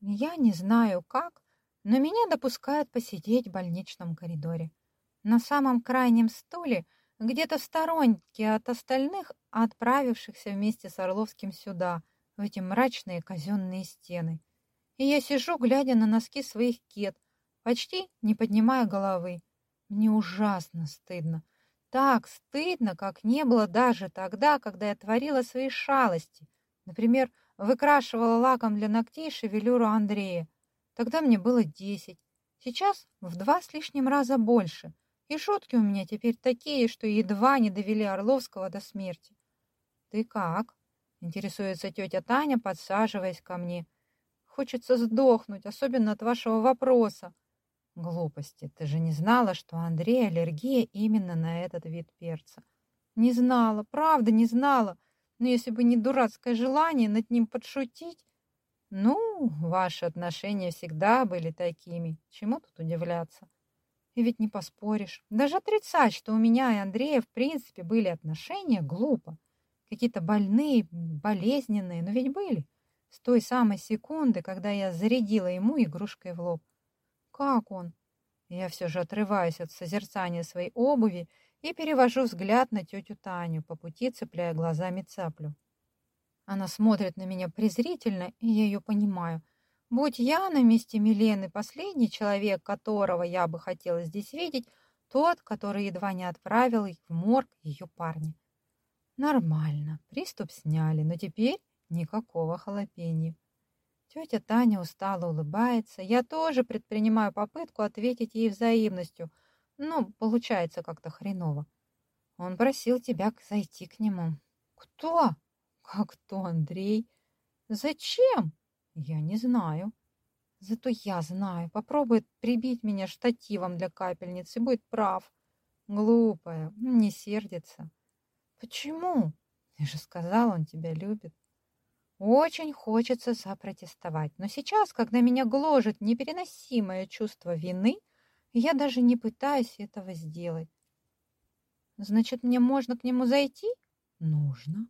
Я не знаю как, но меня допускают посидеть в больничном коридоре. На самом крайнем стуле, где-то в от остальных, отправившихся вместе с Орловским сюда, в эти мрачные казенные стены. И я сижу, глядя на носки своих кет, почти не поднимая головы. Мне ужасно стыдно. Так стыдно, как не было даже тогда, когда я творила свои шалости. Например, выкрашивала лаком для ногтей шевелюру Андрея. Тогда мне было десять. Сейчас в два с лишним раза больше. И шутки у меня теперь такие, что едва не довели Орловского до смерти. «Ты как?» — интересуется тетя Таня, подсаживаясь ко мне. «Хочется сдохнуть, особенно от вашего вопроса». «Глупости. Ты же не знала, что у Андрея аллергия именно на этот вид перца?» «Не знала, правда не знала. Но если бы не дурацкое желание над ним подшутить... Ну, ваши отношения всегда были такими. Чему тут удивляться? И ведь не поспоришь. Даже отрицать, что у меня и Андрея в принципе были отношения, глупо. Какие-то больные, болезненные, но ведь были. С той самой секунды, когда я зарядила ему игрушкой в лоб. Как он? Я все же отрываюсь от созерцания своей обуви и перевожу взгляд на тетю Таню, по пути цепляя глазами цаплю. Она смотрит на меня презрительно, и я ее понимаю. Будь я на месте Милены, последний человек, которого я бы хотела здесь видеть, тот, который едва не отправил в морг ее парня. Нормально, приступ сняли, но теперь никакого халапенья. Тетя Таня устало улыбается. Я тоже предпринимаю попытку ответить ей взаимностью – но получается как-то хреново. Он просил тебя зайти к нему. Кто? Как кто, Андрей? Зачем? Я не знаю. Зато я знаю. Попробует прибить меня штативом для капельницы, будет прав. Глупая, не сердится. Почему? Я же сказал, он тебя любит. Очень хочется запротестовать, но сейчас, когда меня гложет непереносимое чувство вины, я даже не пытаюсь этого сделать. Значит, мне можно к нему зайти? Нужно.